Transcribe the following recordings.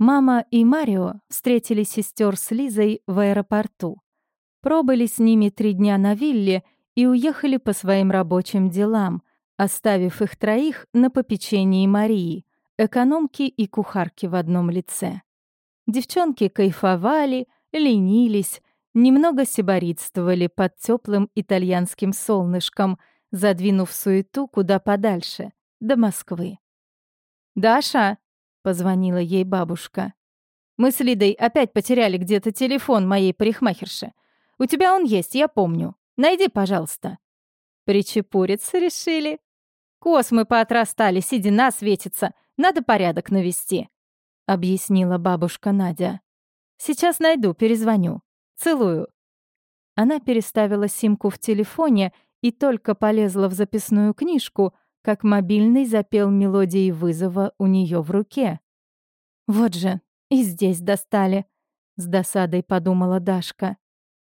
Мама и Марио встретили сестер с Лизой в аэропорту. Пробыли с ними три дня на вилле и уехали по своим рабочим делам, оставив их троих на попечении Марии, экономки и кухарки в одном лице. Девчонки кайфовали, ленились, немного сиборитствовали под теплым итальянским солнышком, задвинув суету куда подальше, до Москвы. «Даша!» — позвонила ей бабушка. «Мы с Лидой опять потеряли где-то телефон моей парикмахерши. У тебя он есть, я помню. Найди, пожалуйста». Причепуриться решили. Космы поотрастали, седина светится. Надо порядок навести», — объяснила бабушка Надя. «Сейчас найду, перезвоню. Целую». Она переставила симку в телефоне и только полезла в записную книжку, как мобильный запел мелодией вызова у нее в руке. «Вот же, и здесь достали», — с досадой подумала Дашка.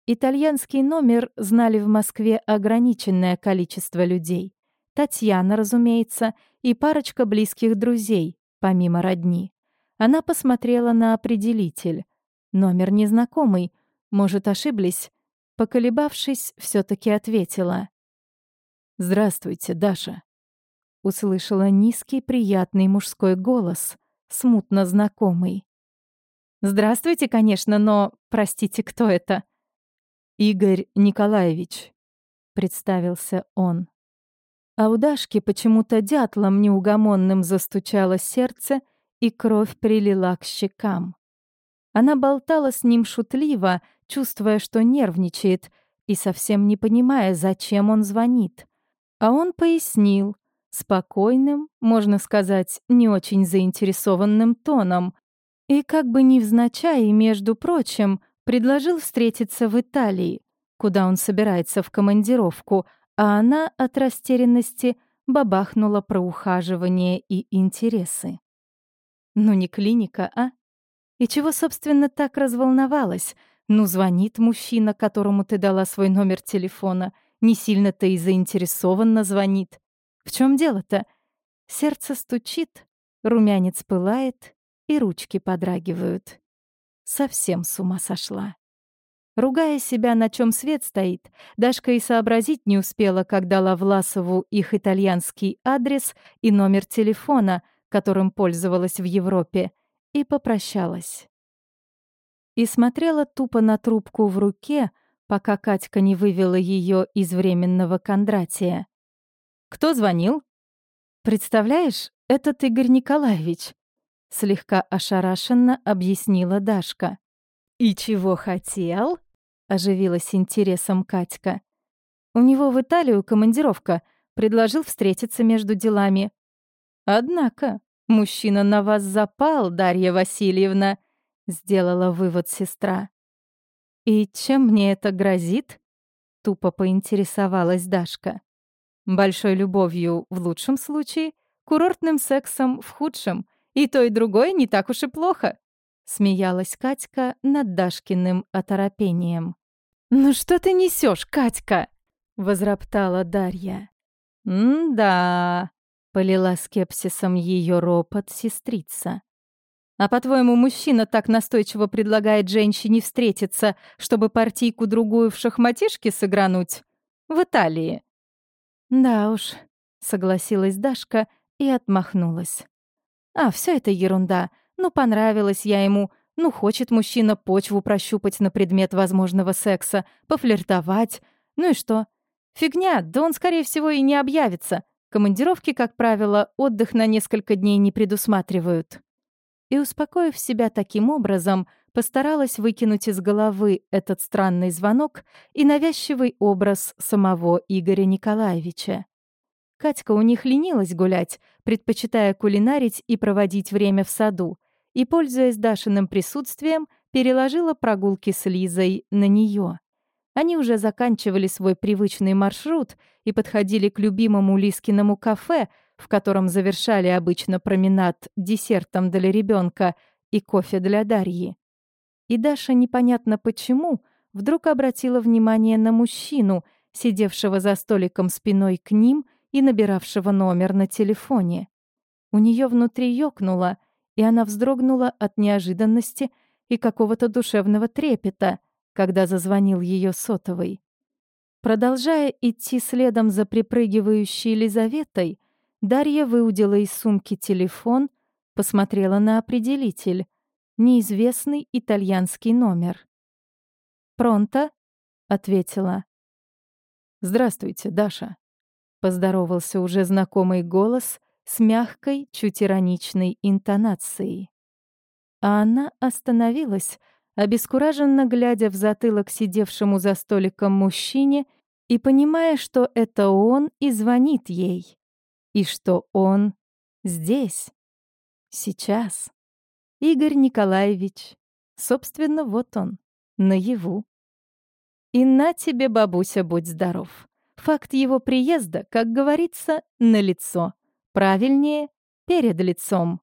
Итальянский номер знали в Москве ограниченное количество людей. Татьяна, разумеется, и парочка близких друзей, помимо родни. Она посмотрела на определитель. Номер незнакомый, может, ошиблись. Поколебавшись, все таки ответила. «Здравствуйте, Даша», услышала низкий приятный мужской голос, смутно знакомый. «Здравствуйте, конечно, но, простите, кто это?» «Игорь Николаевич», — представился он. А у Дашки почему-то дятлом неугомонным застучало сердце, и кровь прилила к щекам. Она болтала с ним шутливо, чувствуя, что нервничает, и совсем не понимая, зачем он звонит. А он пояснил, спокойным, можно сказать, не очень заинтересованным тоном, и как бы невзначай, между прочим, предложил встретиться в Италии, куда он собирается в командировку, а она от растерянности бабахнула про ухаживание и интересы. Ну не клиника, а? И чего, собственно, так разволновалась? Ну, звонит мужчина, которому ты дала свой номер телефона, не сильно-то и заинтересованно звонит. В чем дело-то? Сердце стучит, румянец пылает и ручки подрагивают. Совсем с ума сошла. Ругая себя, на чем свет стоит, Дашка и сообразить не успела, как дала Власову их итальянский адрес и номер телефона, которым пользовалась в Европе, и попрощалась. И смотрела тупо на трубку в руке, пока Катька не вывела ее из временного Кондратия. Кто звонил?» «Представляешь, этот Игорь Николаевич», — слегка ошарашенно объяснила Дашка. «И чего хотел?» — оживилась интересом Катька. «У него в Италию командировка. Предложил встретиться между делами». «Однако, мужчина на вас запал, Дарья Васильевна», — сделала вывод сестра. «И чем мне это грозит?» — тупо поинтересовалась Дашка. Большой любовью в лучшем случае, курортным сексом в худшем. И то, и другое не так уж и плохо. Смеялась Катька над Дашкиным оторопением. «Ну что ты несешь, Катька?» — возроптала Дарья. «М-да», — полила скепсисом ее ропот сестрица. «А по-твоему, мужчина так настойчиво предлагает женщине встретиться, чтобы партийку другую в шахматишке сыгрануть? В Италии. «Да уж», — согласилась Дашка и отмахнулась. «А, все это ерунда. Ну, понравилась я ему. Ну, хочет мужчина почву прощупать на предмет возможного секса, пофлиртовать. Ну и что? Фигня, да он, скорее всего, и не объявится. Командировки, как правило, отдых на несколько дней не предусматривают». И, успокоив себя таким образом, постаралась выкинуть из головы этот странный звонок и навязчивый образ самого Игоря Николаевича. Катька у них ленилась гулять, предпочитая кулинарить и проводить время в саду, и, пользуясь Дашиным присутствием, переложила прогулки с Лизой на нее. Они уже заканчивали свой привычный маршрут и подходили к любимому Лискиному кафе, в котором завершали обычно променад десертом для ребенка и кофе для Дарьи. И Даша непонятно почему вдруг обратила внимание на мужчину, сидевшего за столиком спиной к ним и набиравшего номер на телефоне. У нее внутри ёкнуло, и она вздрогнула от неожиданности и какого-то душевного трепета, когда зазвонил ее сотовый. Продолжая идти следом за припрыгивающей Елизаветой, Дарья выудила из сумки телефон, посмотрела на определитель. Неизвестный итальянский номер. «Пронто?» — ответила. «Здравствуйте, Даша», — поздоровался уже знакомый голос с мягкой, чуть ироничной интонацией. А она остановилась, обескураженно глядя в затылок сидевшему за столиком мужчине и понимая, что это он и звонит ей, и что он здесь, сейчас. Игорь Николаевич, собственно, вот он, наяву. И на тебе, бабуся, будь здоров. Факт его приезда, как говорится, на лицо. Правильнее, перед лицом.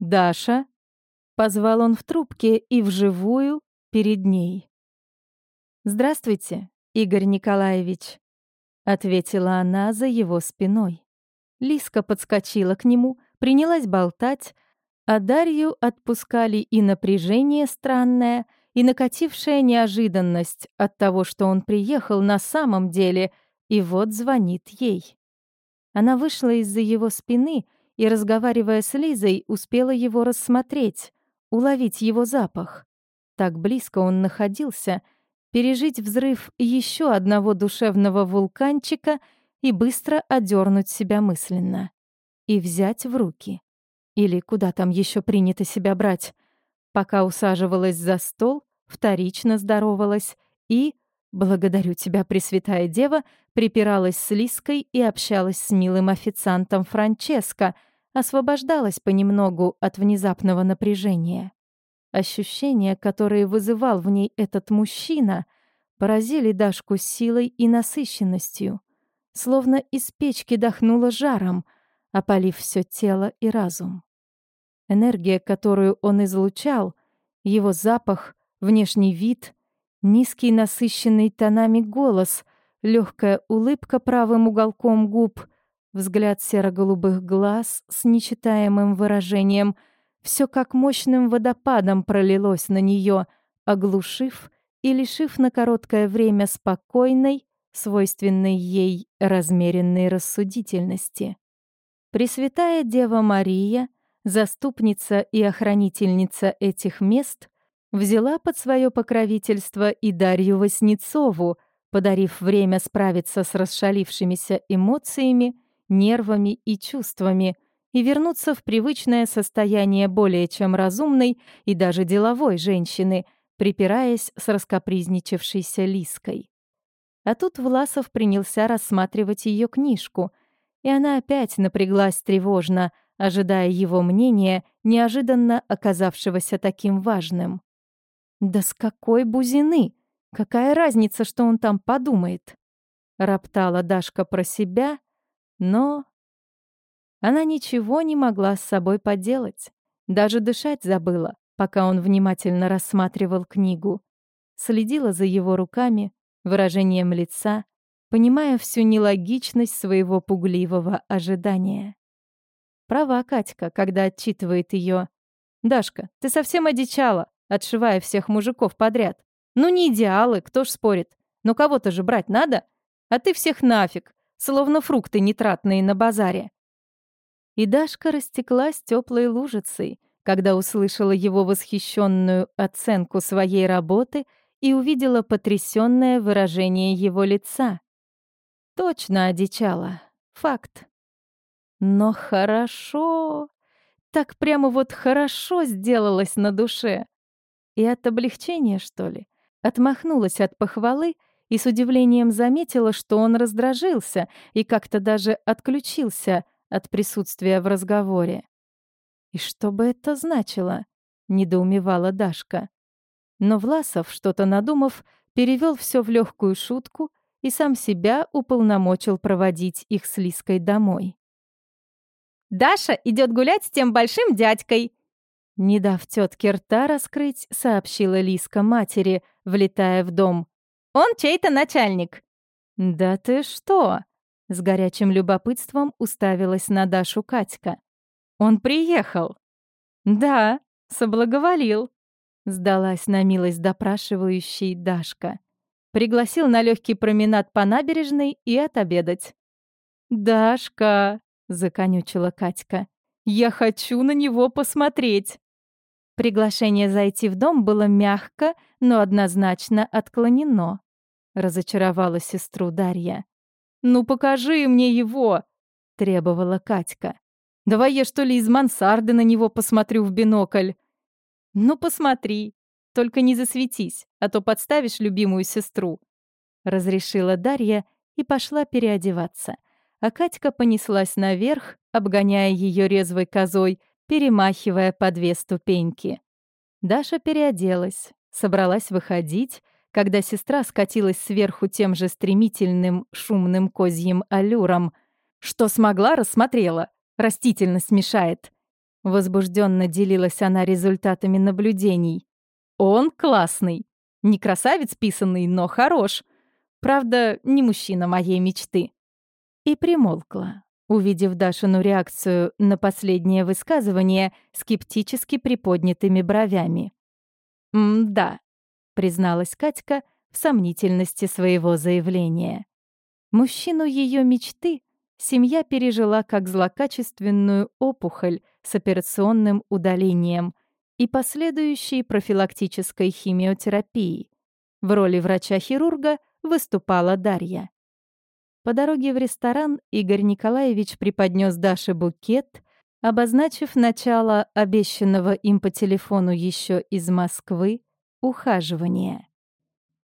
«Даша», — позвал он в трубке и вживую перед ней. «Здравствуйте, Игорь Николаевич», — ответила она за его спиной. Лиска подскочила к нему, принялась болтать, а Дарью отпускали и напряжение странное, и накатившая неожиданность от того, что он приехал на самом деле, и вот звонит ей. Она вышла из-за его спины и, разговаривая с Лизой, успела его рассмотреть, уловить его запах. Так близко он находился — пережить взрыв еще одного душевного вулканчика и быстро одернуть себя мысленно. И взять в руки. Или куда там еще принято себя брать. Пока усаживалась за стол, вторично здоровалась и, благодарю тебя, Пресвятая Дева, припиралась с Лиской и общалась с милым официантом Франческо, освобождалась понемногу от внезапного напряжения. Ощущения, которые вызывал в ней этот мужчина, поразили Дашку силой и насыщенностью, словно из печки дохнуло жаром, опалив все тело и разум. Энергия, которую он излучал, его запах, внешний вид, низкий насыщенный тонами голос, легкая улыбка правым уголком губ, взгляд серо-голубых глаз с нечитаемым выражением — все как мощным водопадом пролилось на нее, оглушив и лишив на короткое время спокойной, свойственной ей размеренной рассудительности. Пресвятая Дева Мария, заступница и охранительница этих мест, взяла под свое покровительство и Дарью Васнецову, подарив время справиться с расшалившимися эмоциями, нервами и чувствами — и вернуться в привычное состояние более чем разумной и даже деловой женщины, припираясь с раскопризничавшейся Лиской. А тут Власов принялся рассматривать ее книжку, и она опять напряглась тревожно, ожидая его мнения, неожиданно оказавшегося таким важным. «Да с какой бузины? Какая разница, что он там подумает?» Роптала Дашка про себя, но она ничего не могла с собой поделать. Даже дышать забыла, пока он внимательно рассматривал книгу. Следила за его руками, выражением лица, понимая всю нелогичность своего пугливого ожидания. Права Катька, когда отчитывает ее. «Дашка, ты совсем одичала, отшивая всех мужиков подряд. Ну не идеалы, кто ж спорит. Но кого-то же брать надо. А ты всех нафиг, словно фрукты нитратные на базаре. И Дашка растеклась теплой лужицей, когда услышала его восхищенную оценку своей работы и увидела потрясенное выражение его лица. Точно одичала. Факт. Но хорошо. Так прямо вот хорошо сделалось на душе. И от облегчения, что ли? Отмахнулась от похвалы и с удивлением заметила, что он раздражился и как-то даже отключился — от присутствия в разговоре. «И что бы это значило?» — недоумевала Дашка. Но Власов, что-то надумав, перевел все в легкую шутку и сам себя уполномочил проводить их с Лиской домой. «Даша идет гулять с тем большим дядькой!» Не дав тетке рта раскрыть, сообщила Лиска матери, влетая в дом. «Он чей-то начальник!» «Да ты что!» С горячим любопытством уставилась на Дашу Катька. «Он приехал!» «Да, соблаговолил», — сдалась на милость допрашивающей Дашка. Пригласил на легкий променад по набережной и отобедать. «Дашка», — законючила Катька, — «я хочу на него посмотреть». Приглашение зайти в дом было мягко, но однозначно отклонено. Разочаровала сестру Дарья. «Ну покажи мне его!» — требовала Катька. «Давай я что ли из мансарды на него посмотрю в бинокль?» «Ну посмотри, только не засветись, а то подставишь любимую сестру», — разрешила Дарья и пошла переодеваться. А Катька понеслась наверх, обгоняя ее резвой козой, перемахивая по две ступеньки. Даша переоделась, собралась выходить, когда сестра скатилась сверху тем же стремительным, шумным козьим аллюром. Что смогла, рассмотрела. Растительность мешает. Возбужденно делилась она результатами наблюдений. Он классный. Не красавец писанный, но хорош. Правда, не мужчина моей мечты. И примолкла увидев Дашину реакцию на последнее высказывание скептически приподнятыми бровями. «М-да», — призналась Катька в сомнительности своего заявления. Мужчину ее мечты семья пережила как злокачественную опухоль с операционным удалением и последующей профилактической химиотерапией. В роли врача-хирурга выступала Дарья. По дороге в ресторан Игорь Николаевич преподнес Даше букет, обозначив начало обещанного им по телефону еще из Москвы ухаживания.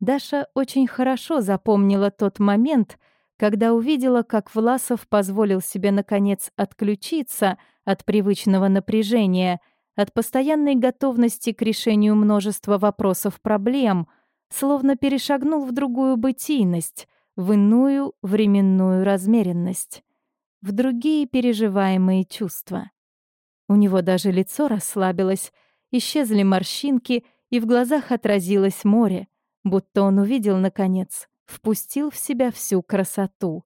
Даша очень хорошо запомнила тот момент, когда увидела, как Власов позволил себе, наконец, отключиться от привычного напряжения, от постоянной готовности к решению множества вопросов-проблем, словно перешагнул в другую бытийность, в иную временную размеренность, в другие переживаемые чувства. У него даже лицо расслабилось, исчезли морщинки, и в глазах отразилось море, будто он увидел, наконец, впустил в себя всю красоту.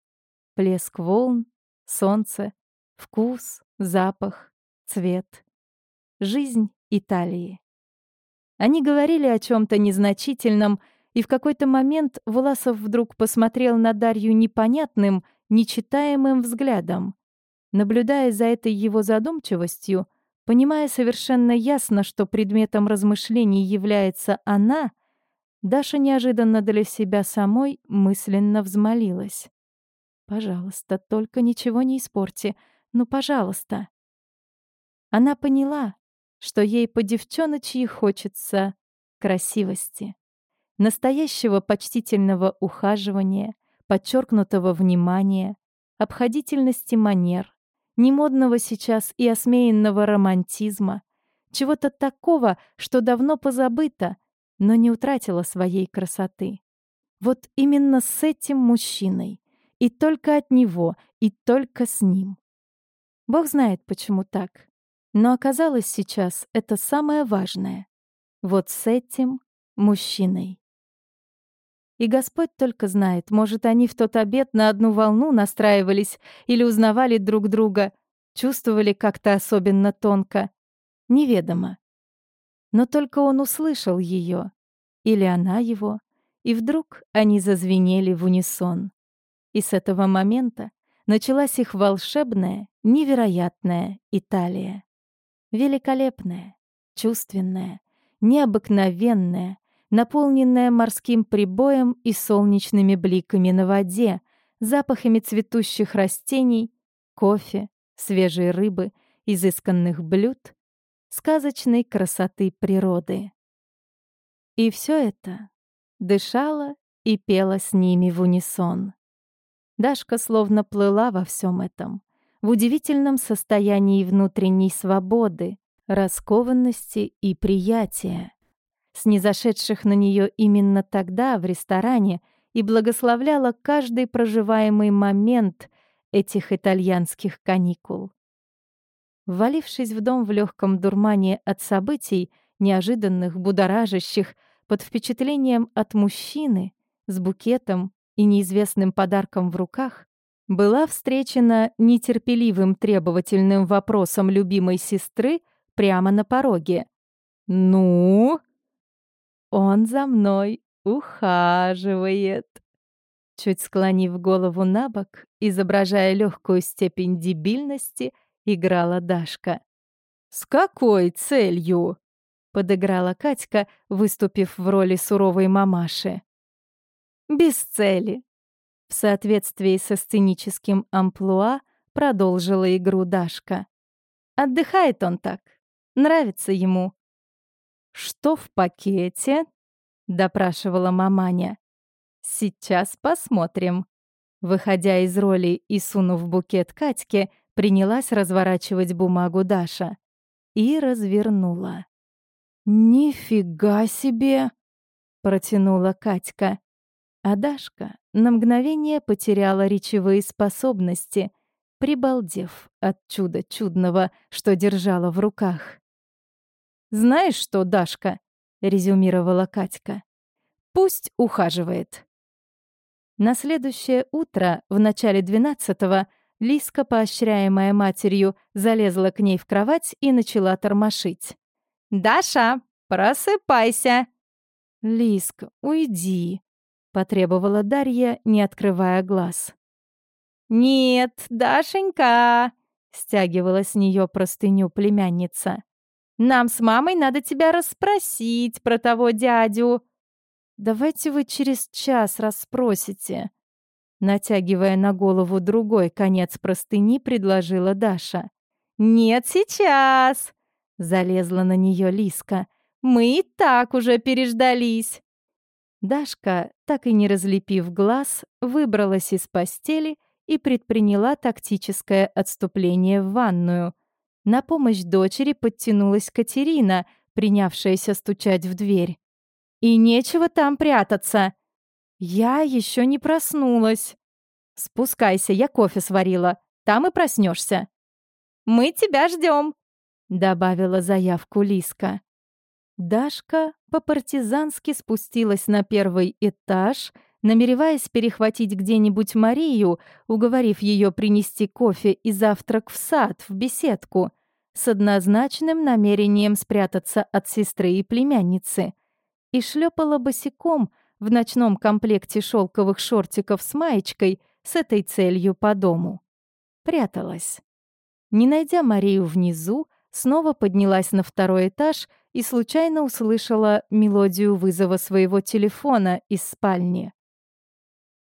Плеск волн, солнце, вкус, запах, цвет. Жизнь Италии. Они говорили о чем то незначительном, и в какой-то момент Власов вдруг посмотрел на Дарью непонятным, нечитаемым взглядом. Наблюдая за этой его задумчивостью, понимая совершенно ясно, что предметом размышлений является она, Даша неожиданно для себя самой мысленно взмолилась. «Пожалуйста, только ничего не испорти. Ну, пожалуйста». Она поняла, что ей по девчоночьи хочется красивости настоящего почтительного ухаживания, подчеркнутого внимания, обходительности манер, немодного сейчас и осмеянного романтизма, чего-то такого, что давно позабыто, но не утратило своей красоты. Вот именно с этим мужчиной, и только от него, и только с ним. Бог знает, почему так. Но оказалось сейчас это самое важное. Вот с этим мужчиной. И Господь только знает, может, они в тот обед на одну волну настраивались или узнавали друг друга, чувствовали как-то особенно тонко. Неведомо. Но только он услышал ее, или она его, и вдруг они зазвенели в унисон. И с этого момента началась их волшебная, невероятная Италия. Великолепная, чувственная, необыкновенная, наполненная морским прибоем и солнечными бликами на воде, запахами цветущих растений, кофе, свежей рыбы, изысканных блюд, сказочной красоты природы. И все это дышало и пело с ними в унисон. Дашка словно плыла во всем этом, в удивительном состоянии внутренней свободы, раскованности и приятия снизошедших на нее именно тогда в ресторане и благословляла каждый проживаемый момент этих итальянских каникул. Ввалившись в дом в легком дурмане от событий, неожиданных, будоражащих, под впечатлением от мужчины, с букетом и неизвестным подарком в руках, была встречена нетерпеливым требовательным вопросом любимой сестры прямо на пороге. «Ну?» «Он за мной ухаживает». Чуть склонив голову на бок, изображая легкую степень дебильности, играла Дашка. «С какой целью?» — подыграла Катька, выступив в роли суровой мамаши. «Без цели». В соответствии со сценическим амплуа продолжила игру Дашка. Отдыхает он так. Нравится ему. «Что в пакете?» — допрашивала маманя. «Сейчас посмотрим». Выходя из роли и сунув букет Катьке, принялась разворачивать бумагу Даша. И развернула. «Нифига себе!» — протянула Катька. А Дашка на мгновение потеряла речевые способности, прибалдев от чуда чудного, что держала в руках. «Знаешь что, Дашка?» — резюмировала Катька. «Пусть ухаживает». На следующее утро, в начале двенадцатого, Лиска, поощряемая матерью, залезла к ней в кровать и начала тормошить. «Даша, просыпайся!» «Лиска, уйди!» — потребовала Дарья, не открывая глаз. «Нет, Дашенька!» — стягивала с нее простыню племянница. «Нам с мамой надо тебя расспросить про того дядю». «Давайте вы через час расспросите». Натягивая на голову другой конец простыни, предложила Даша. «Нет, сейчас!» — залезла на нее Лиска. «Мы и так уже переждались». Дашка, так и не разлепив глаз, выбралась из постели и предприняла тактическое отступление в ванную. На помощь дочери подтянулась Катерина, принявшаяся стучать в дверь. «И нечего там прятаться!» «Я еще не проснулась!» «Спускайся, я кофе сварила. Там и проснешься. «Мы тебя ждем!» — добавила заявку Лиска. Дашка по-партизански спустилась на первый этаж — намереваясь перехватить где-нибудь Марию, уговорив ее принести кофе и завтрак в сад, в беседку, с однозначным намерением спрятаться от сестры и племянницы, и шлепала босиком в ночном комплекте шелковых шортиков с маечкой с этой целью по дому. Пряталась. Не найдя Марию внизу, снова поднялась на второй этаж и случайно услышала мелодию вызова своего телефона из спальни.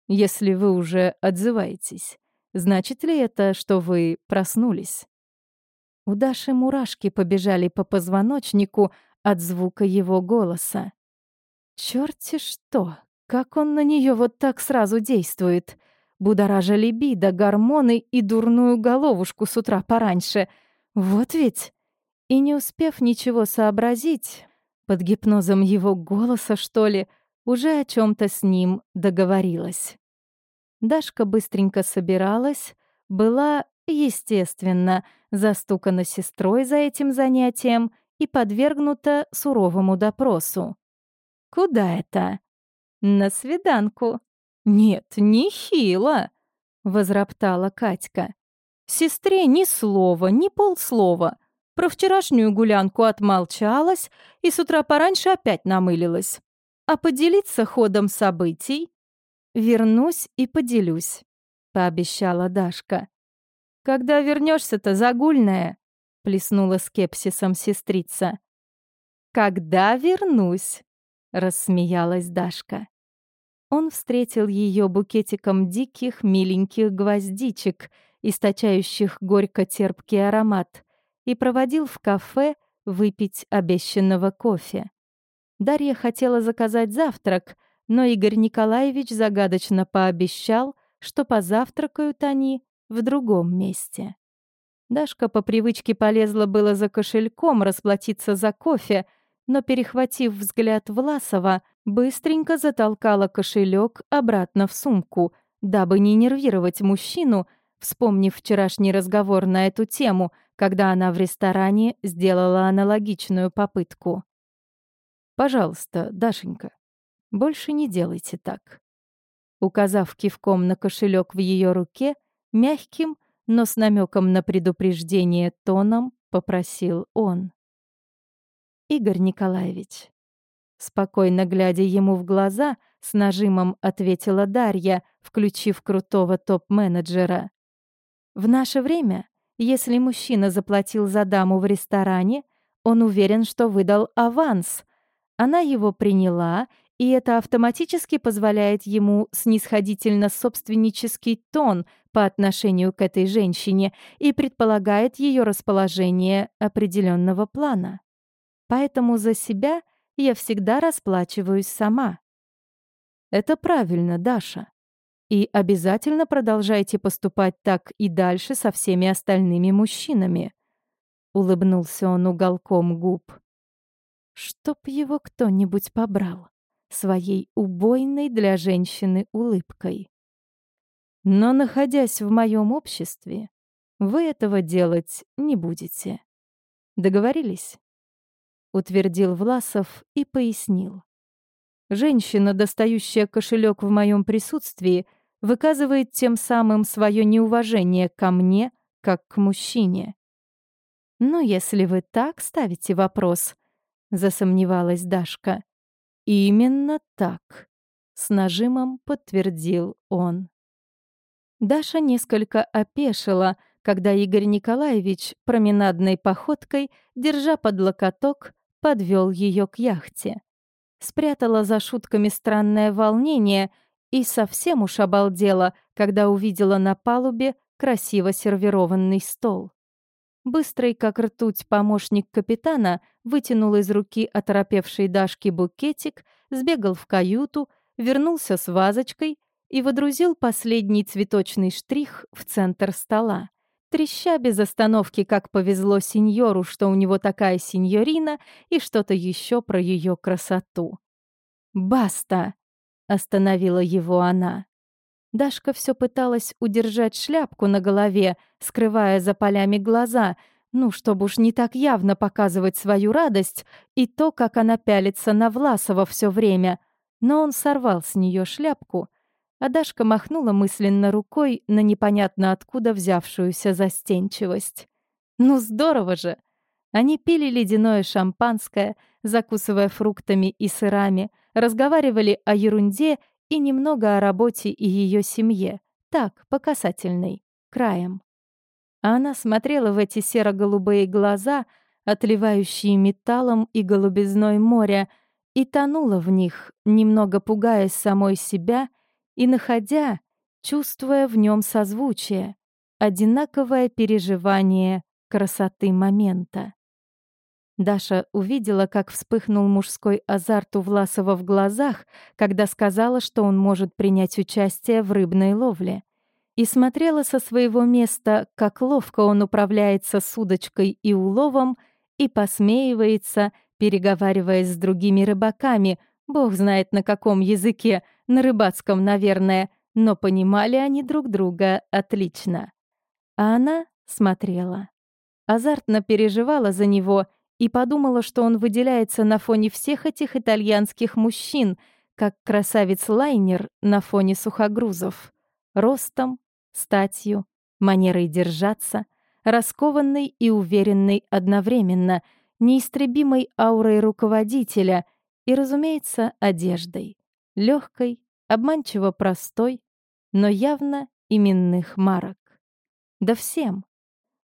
Если вы уже отзываетесь, значит ли это, что вы проснулись? У Даши мурашки побежали по позвоночнику от звука его голоса. Чёрти что, как он на нее вот так сразу действует. Будоража либидо, гормоны и дурную головушку с утра пораньше. Вот ведь. И не успев ничего сообразить, под гипнозом его голоса, что ли, уже о чем то с ним договорилась. Дашка быстренько собиралась, была, естественно, застукана сестрой за этим занятием и подвергнута суровому допросу. «Куда это?» «На свиданку». «Нет, нехило», — возроптала Катька. «Сестре ни слова, ни полслова. Про вчерашнюю гулянку отмолчалась и с утра пораньше опять намылилась. А поделиться ходом событий? Вернусь и поделюсь, пообещала Дашка. Когда вернешься-то, загульная? плеснула скепсисом сестрица. Когда вернусь? рассмеялась Дашка. Он встретил ее букетиком диких миленьких гвоздичек, источающих горько-терпкий аромат, и проводил в кафе выпить обещанного кофе. Дарья хотела заказать завтрак, но Игорь Николаевич загадочно пообещал, что позавтракают они в другом месте. Дашка по привычке полезла было за кошельком расплатиться за кофе, но, перехватив взгляд Власова, быстренько затолкала кошелек обратно в сумку, дабы не нервировать мужчину, вспомнив вчерашний разговор на эту тему, когда она в ресторане сделала аналогичную попытку. Пожалуйста, Дашенька, больше не делайте так. Указав кивком на кошелек в ее руке, мягким, но с намеком на предупреждение тоном попросил он. Игорь Николаевич. Спокойно глядя ему в глаза, с нажимом ответила Дарья, включив крутого топ-менеджера. В наше время, если мужчина заплатил за даму в ресторане, он уверен, что выдал аванс. Она его приняла, и это автоматически позволяет ему снисходительно собственнический тон по отношению к этой женщине и предполагает ее расположение определенного плана. Поэтому за себя я всегда расплачиваюсь сама. Это правильно, Даша. И обязательно продолжайте поступать так и дальше со всеми остальными мужчинами. Улыбнулся он уголком губ. Чтоб его кто-нибудь побрал своей убойной для женщины улыбкой. Но, находясь в моем обществе, вы этого делать не будете. Договорились? Утвердил Власов и пояснил. Женщина, достающая кошелек в моем присутствии, выказывает тем самым свое неуважение ко мне, как к мужчине. «Но если вы так ставите вопрос», — засомневалась Дашка. «Именно так», — с нажимом подтвердил он. Даша несколько опешила, когда Игорь Николаевич променадной походкой, держа под локоток, подвел ее к яхте. Спрятала за шутками странное волнение и совсем уж обалдела, когда увидела на палубе красиво сервированный стол. Быстрый, как ртуть, помощник капитана вытянул из руки оторопевшей Дашки букетик, сбегал в каюту, вернулся с вазочкой и водрузил последний цветочный штрих в центр стола. Треща без остановки, как повезло сеньору, что у него такая сеньорина, и что-то еще про ее красоту. «Баста!» — остановила его она. Дашка все пыталась удержать шляпку на голове, скрывая за полями глаза, ну, чтобы уж не так явно показывать свою радость и то, как она пялится на Власова все время. Но он сорвал с нее шляпку, а Дашка махнула мысленно рукой на непонятно откуда взявшуюся застенчивость. «Ну здорово же!» Они пили ледяное шампанское, закусывая фруктами и сырами, разговаривали о ерунде и немного о работе и ее семье. Так, по касательной, краем. А она смотрела в эти серо-голубые глаза, отливающие металлом и голубизной моря, и тонула в них, немного пугаясь самой себя и находя, чувствуя в нем созвучие, одинаковое переживание красоты момента. Даша увидела, как вспыхнул мужской азарт у Власова в глазах, когда сказала, что он может принять участие в рыбной ловле. И смотрела со своего места, как ловко он управляется с удочкой и уловом, и посмеивается, переговариваясь с другими рыбаками, бог знает на каком языке, на рыбацком, наверное, но понимали они друг друга отлично. А она смотрела. Азартно переживала за него — и подумала, что он выделяется на фоне всех этих итальянских мужчин, как красавец-лайнер на фоне сухогрузов. Ростом, статью, манерой держаться, раскованный и уверенный одновременно, неистребимой аурой руководителя и, разумеется, одеждой. Легкой, обманчиво простой, но явно именных марок. Да всем.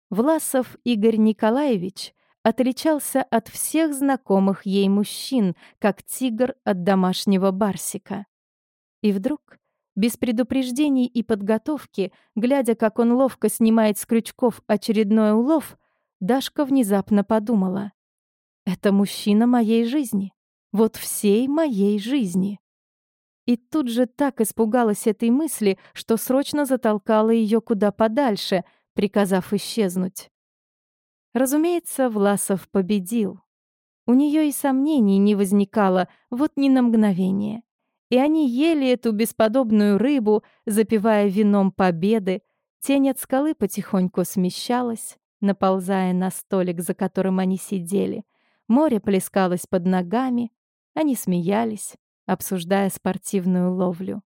Власов Игорь Николаевич — отличался от всех знакомых ей мужчин, как тигр от домашнего барсика. И вдруг, без предупреждений и подготовки, глядя, как он ловко снимает с крючков очередной улов, Дашка внезапно подумала. «Это мужчина моей жизни. Вот всей моей жизни». И тут же так испугалась этой мысли, что срочно затолкала ее куда подальше, приказав исчезнуть. Разумеется, Власов победил. У нее и сомнений не возникало, вот ни на мгновение. И они ели эту бесподобную рыбу, запивая вином победы. Тень от скалы потихоньку смещалась, наползая на столик, за которым они сидели. Море плескалось под ногами. Они смеялись, обсуждая спортивную ловлю.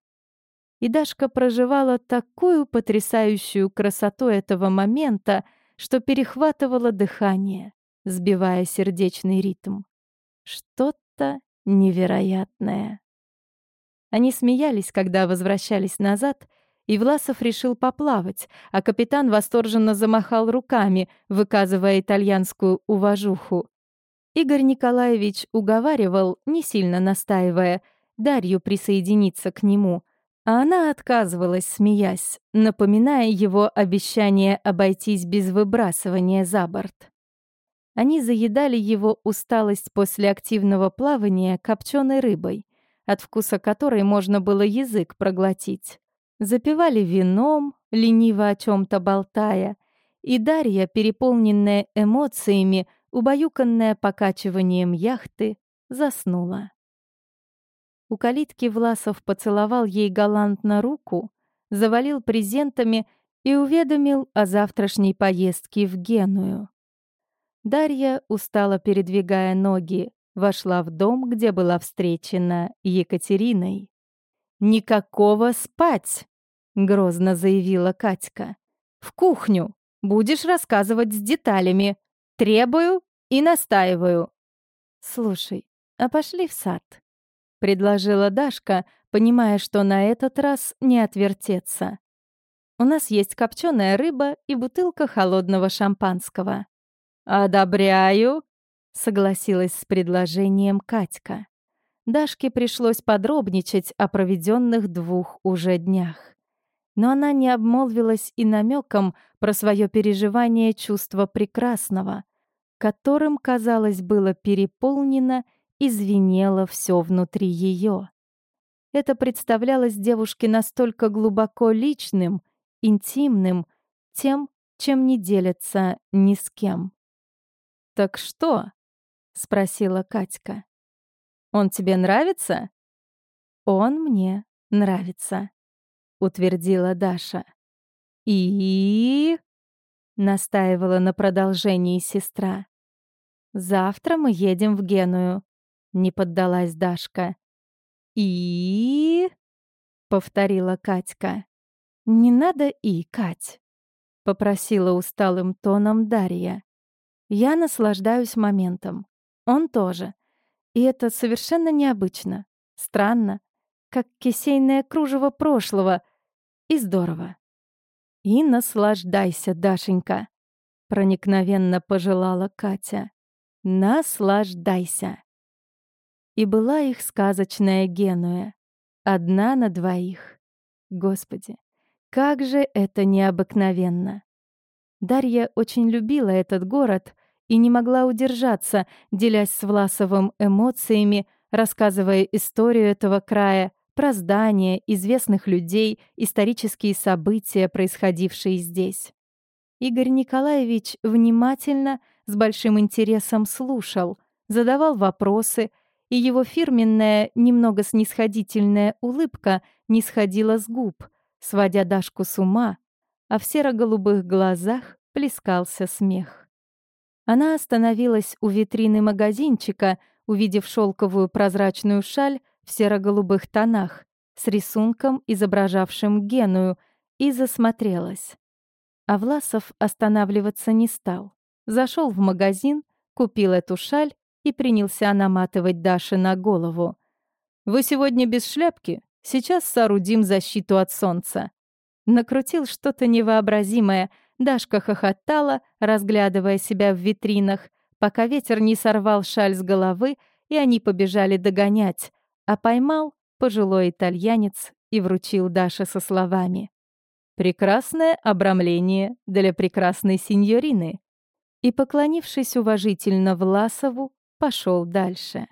И Дашка проживала такую потрясающую красоту этого момента, что перехватывало дыхание, сбивая сердечный ритм. Что-то невероятное. Они смеялись, когда возвращались назад, и Власов решил поплавать, а капитан восторженно замахал руками, выказывая итальянскую уважуху. Игорь Николаевич уговаривал, не сильно настаивая, Дарью присоединиться к нему, а она отказывалась, смеясь, напоминая его обещание обойтись без выбрасывания за борт. Они заедали его усталость после активного плавания копченой рыбой, от вкуса которой можно было язык проглотить. Запивали вином, лениво о чем то болтая, и Дарья, переполненная эмоциями, убаюканная покачиванием яхты, заснула. У калитки Власов поцеловал ей галантно руку, завалил презентами и уведомил о завтрашней поездке в Геную. Дарья, устало передвигая ноги, вошла в дом, где была встречена Екатериной. «Никакого спать!» — грозно заявила Катька. «В кухню! Будешь рассказывать с деталями. Требую и настаиваю». «Слушай, а пошли в сад?» — предложила Дашка, понимая, что на этот раз не отвертеться. «У нас есть копченая рыба и бутылка холодного шампанского». «Одобряю», — согласилась с предложением Катька. Дашке пришлось подробничать о проведенных двух уже днях. Но она не обмолвилась и намеком про свое переживание чувства прекрасного, которым, казалось, было переполнено и все внутри ее. Это представлялось девушке настолько глубоко личным, интимным, тем, чем не делятся ни с кем. «Так что?» — спросила Катька. «Он тебе нравится?» «Он мне нравится», — утвердила Даша. «И...» — настаивала на продолжении сестра. «Завтра мы едем в Геную», — не поддалась Дашка. «И...» — повторила Катька. «Не надо «и», Кать», — попросила усталым тоном Дарья. Я наслаждаюсь моментом. Он тоже. И это совершенно необычно, странно, как кисейное кружево прошлого. И здорово. И наслаждайся, Дашенька, проникновенно пожелала Катя. Наслаждайся. И была их сказочная Генуя. Одна на двоих. Господи, как же это необыкновенно. Дарья очень любила этот город и не могла удержаться, делясь с Власовым эмоциями, рассказывая историю этого края, про здания, известных людей, исторические события, происходившие здесь. Игорь Николаевич внимательно, с большим интересом слушал, задавал вопросы, и его фирменная, немного снисходительная улыбка не сходила с губ, сводя Дашку с ума, а в серо-голубых глазах плескался смех. Она остановилась у витрины магазинчика, увидев шелковую прозрачную шаль в серо-голубых тонах с рисунком, изображавшим Геную, и засмотрелась. А Власов останавливаться не стал. Зашел в магазин, купил эту шаль и принялся наматывать Даше на голову. «Вы сегодня без шляпки? Сейчас соорудим защиту от солнца». Накрутил что-то невообразимое. Дашка хохотала, разглядывая себя в витринах, пока ветер не сорвал шаль с головы, и они побежали догонять, а поймал пожилой итальянец и вручил Даше со словами. «Прекрасное обрамление для прекрасной сеньорины». И, поклонившись уважительно Власову, пошел дальше.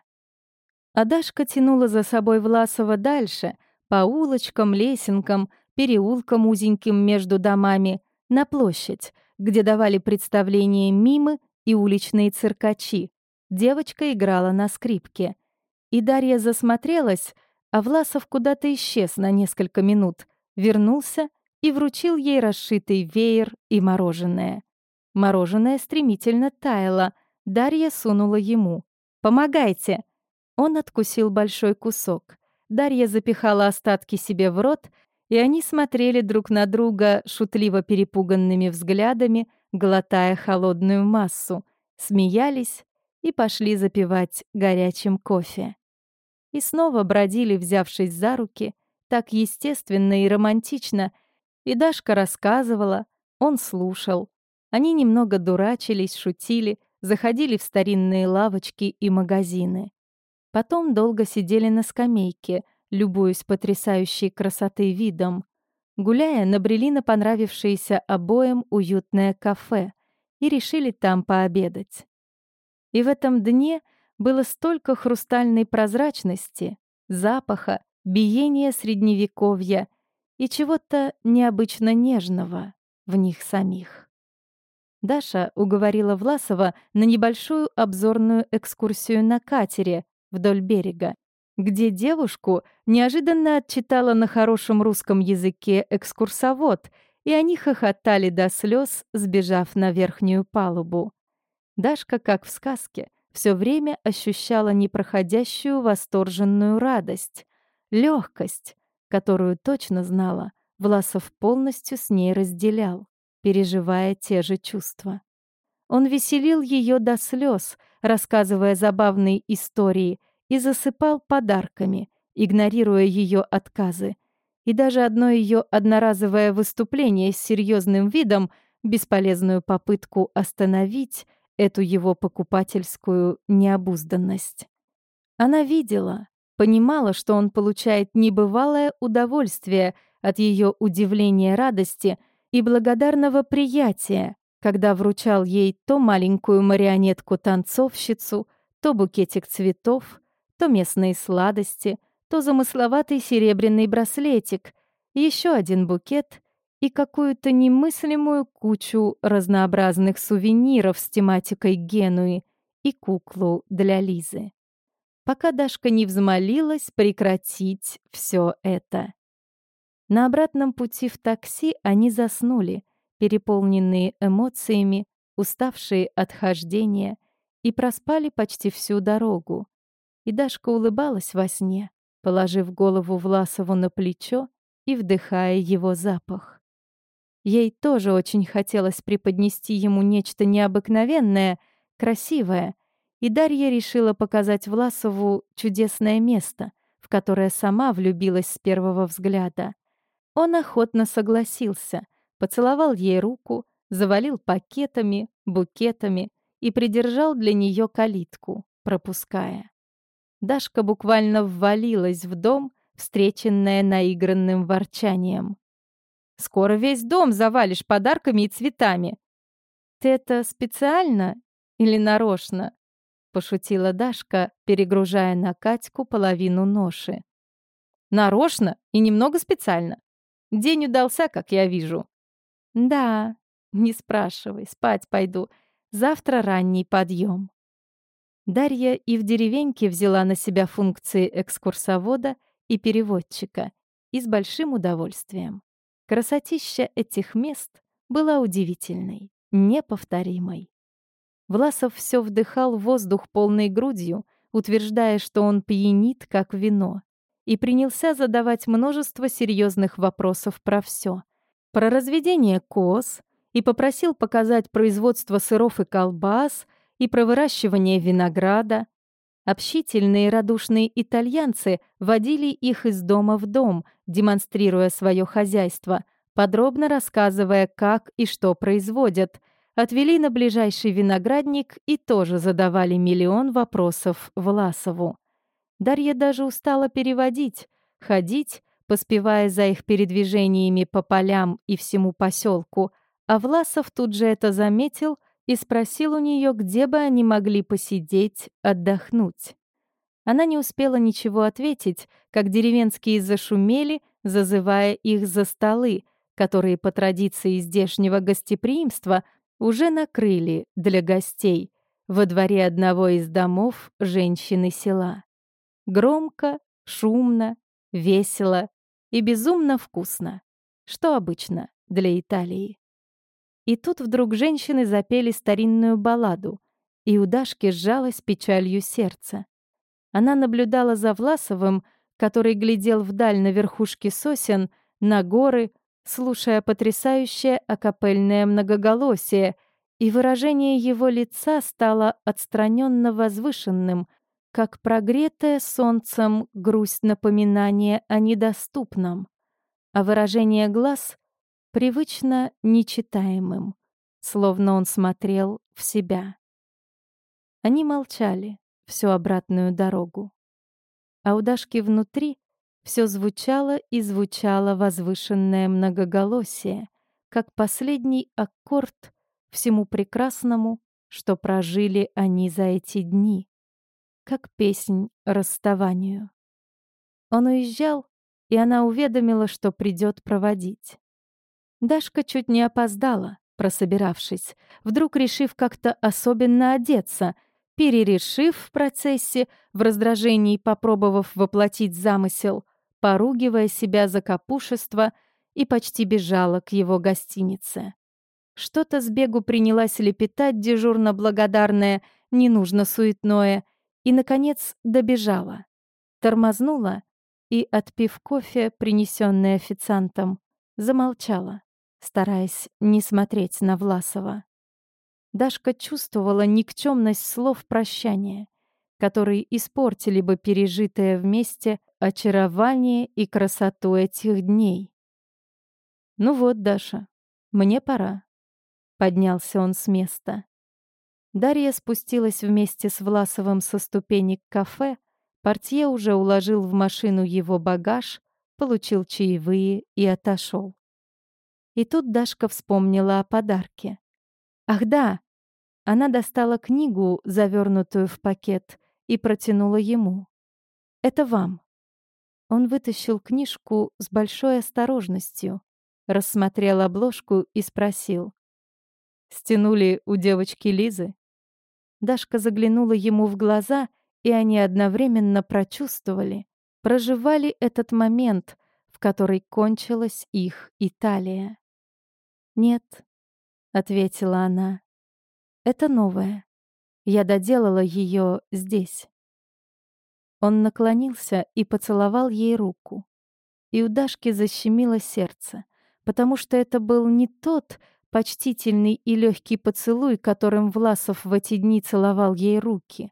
А Дашка тянула за собой Власова дальше, по улочкам, лесенкам, переулком узеньким между домами, на площадь, где давали представления мимы и уличные циркачи. Девочка играла на скрипке. И Дарья засмотрелась, а Власов куда-то исчез на несколько минут, вернулся и вручил ей расшитый веер и мороженое. Мороженое стремительно таяло, Дарья сунула ему. «Помогайте!» Он откусил большой кусок. Дарья запихала остатки себе в рот — и они смотрели друг на друга шутливо перепуганными взглядами, глотая холодную массу, смеялись и пошли запивать горячим кофе. И снова бродили, взявшись за руки, так естественно и романтично, и Дашка рассказывала, он слушал. Они немного дурачились, шутили, заходили в старинные лавочки и магазины. Потом долго сидели на скамейке, любуясь потрясающей красоты видом. Гуляя, набрели на понравившееся обоим уютное кафе и решили там пообедать. И в этом дне было столько хрустальной прозрачности, запаха, биения средневековья и чего-то необычно нежного в них самих. Даша уговорила Власова на небольшую обзорную экскурсию на катере вдоль берега, где девушку неожиданно отчитала на хорошем русском языке экскурсовод, и они хохотали до слез, сбежав на верхнюю палубу. Дашка, как в сказке, все время ощущала непроходящую восторженную радость, легкость, которую точно знала, Власов полностью с ней разделял, переживая те же чувства. Он веселил ее до слез, рассказывая забавные истории, и засыпал подарками, игнорируя ее отказы. И даже одно ее одноразовое выступление с серьезным видом, бесполезную попытку остановить, эту его покупательскую необузданность. Она видела, понимала, что он получает небывалое удовольствие от ее удивления радости и благодарного приятия, когда вручал ей то маленькую марионетку-танцовщицу, то букетик цветов, то местные сладости, то замысловатый серебряный браслетик, еще один букет и какую-то немыслимую кучу разнообразных сувениров с тематикой Генуи и куклу для Лизы. Пока Дашка не взмолилась прекратить все это. На обратном пути в такси они заснули, переполненные эмоциями, уставшие от хождения, и проспали почти всю дорогу. И Дашка улыбалась во сне, положив голову Власову на плечо и вдыхая его запах. Ей тоже очень хотелось преподнести ему нечто необыкновенное, красивое, и Дарья решила показать Власову чудесное место, в которое сама влюбилась с первого взгляда. Он охотно согласился, поцеловал ей руку, завалил пакетами, букетами и придержал для нее калитку, пропуская. Дашка буквально ввалилась в дом, встреченная наигранным ворчанием. Скоро весь дом завалишь подарками и цветами. Ты это специально или нарочно? Пошутила Дашка, перегружая на Катьку половину ноши. Нарочно и немного специально. День удался, как я вижу. Да, не спрашивай, спать пойду. Завтра ранний подъем. Дарья и в деревеньке взяла на себя функции экскурсовода и переводчика и с большим удовольствием. Красотища этих мест была удивительной, неповторимой. Власов все вдыхал воздух полной грудью, утверждая, что он пьянит, как вино, и принялся задавать множество серьезных вопросов про все. Про разведение коз, и попросил показать производство сыров и колбас, и про выращивание винограда. Общительные радушные итальянцы водили их из дома в дом, демонстрируя свое хозяйство, подробно рассказывая, как и что производят. Отвели на ближайший виноградник и тоже задавали миллион вопросов Власову. Дарья даже устала переводить, ходить, поспевая за их передвижениями по полям и всему поселку, а Власов тут же это заметил и спросил у нее, где бы они могли посидеть, отдохнуть. Она не успела ничего ответить, как деревенские зашумели, зазывая их за столы, которые по традиции здешнего гостеприимства уже накрыли для гостей во дворе одного из домов женщины села. Громко, шумно, весело и безумно вкусно, что обычно для Италии. И тут вдруг женщины запели старинную балладу, и у Дашки сжалось печалью сердце. Она наблюдала за Власовым, который глядел вдаль на верхушки сосен, на горы, слушая потрясающее акапельное многоголосие, и выражение его лица стало отстраненно возвышенным, как прогретая солнцем грусть напоминания о недоступном, а выражение глаз — привычно нечитаемым, словно он смотрел в себя. Они молчали всю обратную дорогу. А у Дашки внутри все звучало и звучало возвышенное многоголосие, как последний аккорд всему прекрасному, что прожили они за эти дни, как песнь расставанию. Он уезжал, и она уведомила, что придет проводить. Дашка чуть не опоздала, прособиравшись, вдруг решив как-то особенно одеться, перерешив в процессе, в раздражении попробовав воплотить замысел, поругивая себя за капушество и почти бежала к его гостинице. Что-то с бегу принялась лепетать дежурно благодарная, не нужно суетное, и, наконец, добежала. Тормознула и, отпив кофе, принесенный официантом, замолчала, стараясь не смотреть на Власова. Дашка чувствовала никчемность слов прощания, которые испортили бы пережитое вместе очарование и красоту этих дней. «Ну вот, Даша, мне пора», — поднялся он с места. Дарья спустилась вместе с Власовым со ступенек кафе, портье уже уложил в машину его багаж, получил чаевые и отошел. И тут Дашка вспомнила о подарке. «Ах да, она достала книгу, завернутую в пакет, и протянула ему. «Это вам». Он вытащил книжку с большой осторожностью, рассмотрел обложку и спросил. «Стянули у девочки Лизы?» Дашка заглянула ему в глаза, и они одновременно прочувствовали, проживали этот момент, в который кончилась их Италия. «Нет», — ответила она, это новое. Я доделала ее здесь. Он наклонился и поцеловал ей руку. И у Дашки защемило сердце, потому что это был не тот почтительный и легкий поцелуй, которым Власов в эти дни целовал ей руки.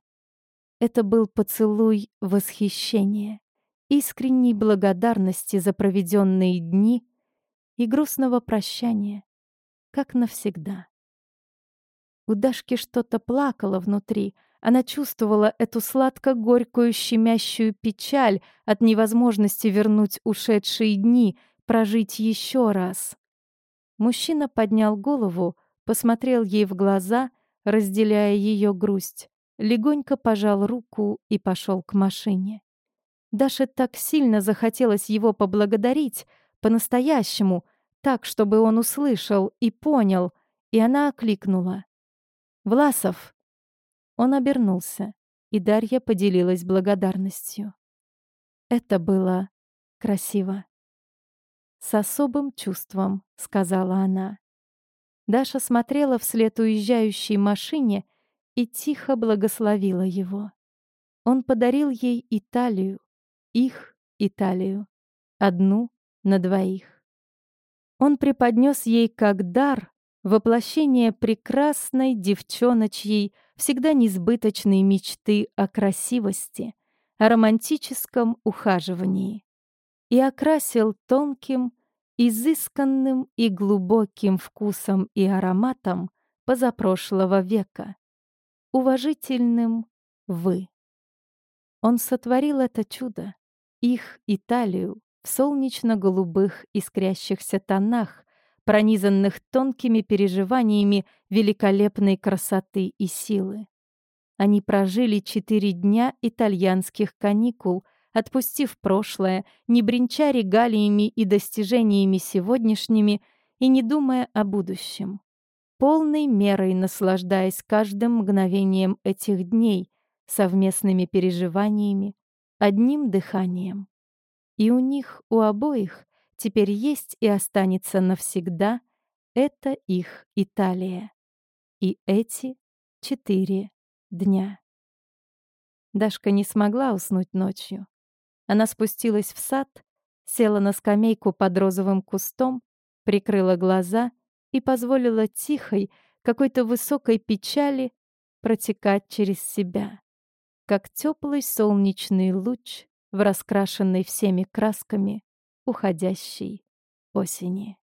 Это был поцелуй восхищения, искренней благодарности за проведенные дни и грустного прощания, как навсегда. У Дашки что-то плакало внутри. Она чувствовала эту сладко-горькую щемящую печаль от невозможности вернуть ушедшие дни, прожить еще раз. Мужчина поднял голову, посмотрел ей в глаза, разделяя ее грусть, легонько пожал руку и пошел к машине. Даше так сильно захотелось его поблагодарить, по-настоящему, так, чтобы он услышал и понял, и она окликнула. «Власов!» Он обернулся, и Дарья поделилась благодарностью. Это было красиво. С особым чувством, сказала она. Даша смотрела вслед уезжающей машине и тихо благословила его. Он подарил ей Италию, их Италию, одну на двоих. Он преподнес ей как дар воплощение прекрасной девчоночьей, всегда несбыточной мечты о красивости, о романтическом ухаживании. И окрасил тонким, изысканным и глубоким вкусом и ароматом позапрошлого века, уважительным «вы». Он сотворил это чудо, их Италию, в солнечно-голубых искрящихся тонах, пронизанных тонкими переживаниями великолепной красоты и силы. Они прожили четыре дня итальянских каникул, отпустив прошлое, не бренча регалиями и достижениями сегодняшними и не думая о будущем. Полной мерой наслаждаясь каждым мгновением этих дней, совместными переживаниями, одним дыханием. И у них, у обоих, теперь есть и останется навсегда, это их Италия. И эти четыре дня. Дашка не смогла уснуть ночью. Она спустилась в сад, села на скамейку под розовым кустом, прикрыла глаза и позволила тихой, какой-то высокой печали протекать через себя, как теплый солнечный луч в раскрашенной всеми красками уходящей осени.